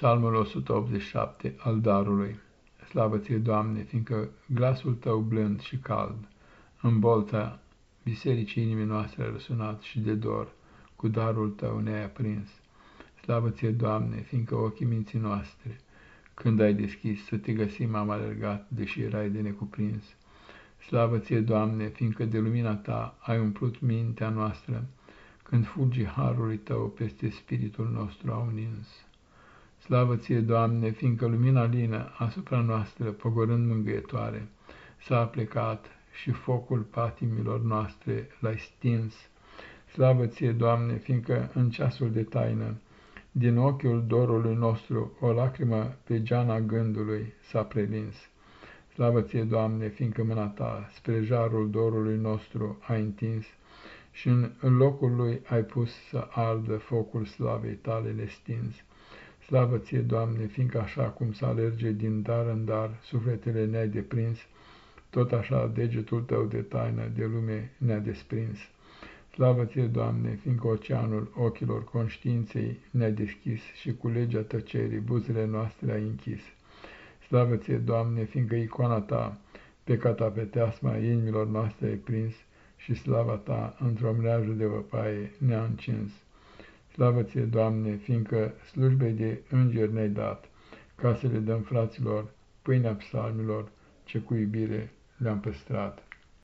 Psalmul 187 al darului. Slavă ție, Doamne, fiindcă glasul tău blând și cald în bolta bisericii inimii noastre a răsunat și de dor cu darul tău ne-ai aprins. Slavă ție, Doamne, fiindcă ochii minții noastre, când ai deschis să te găsim, am alergat, deși erai de necuprins. Slavă ție, Doamne, fiindcă de lumina ta ai umplut mintea noastră, când fulgi harului tău peste spiritul nostru au nins. Slavă ție, Doamne, fiindcă lumina lină asupra noastră, pogorând mângâietoare, s-a plecat și focul patimilor noastre l-ai stins. Slavă ție, Doamne, fiindcă în ceasul de taină, din ochiul dorului nostru, o lacrimă pe geana gândului s-a prelins. Slavă ție, Doamne, fiindcă mâna ta spre jarul dorului nostru a întins și în locul lui ai pus să ardă focul slavei tale nestins. Slavă ție, Doamne, fiindcă așa cum să alerge din dar în dar, sufletele ne-ai deprins, tot așa degetul tău de taină de lume ne-a desprins. Slavă ție, Doamne, fiindcă oceanul ochilor conștiinței ne-a deschis și cu legea tăcerii buzele noastre ai închis. Slavă ție, Doamne, fiindcă icoana ta pe catapeteasma inimilor noastre ai prins și slava ta într-o mreajă de văpaie ne-a încins. Slavă ție, Doamne, fiindcă slujbei de îngeri ne-ai dat, ca să le dăm fraților pâinea psalmilor, ce cu iubire le-am păstrat.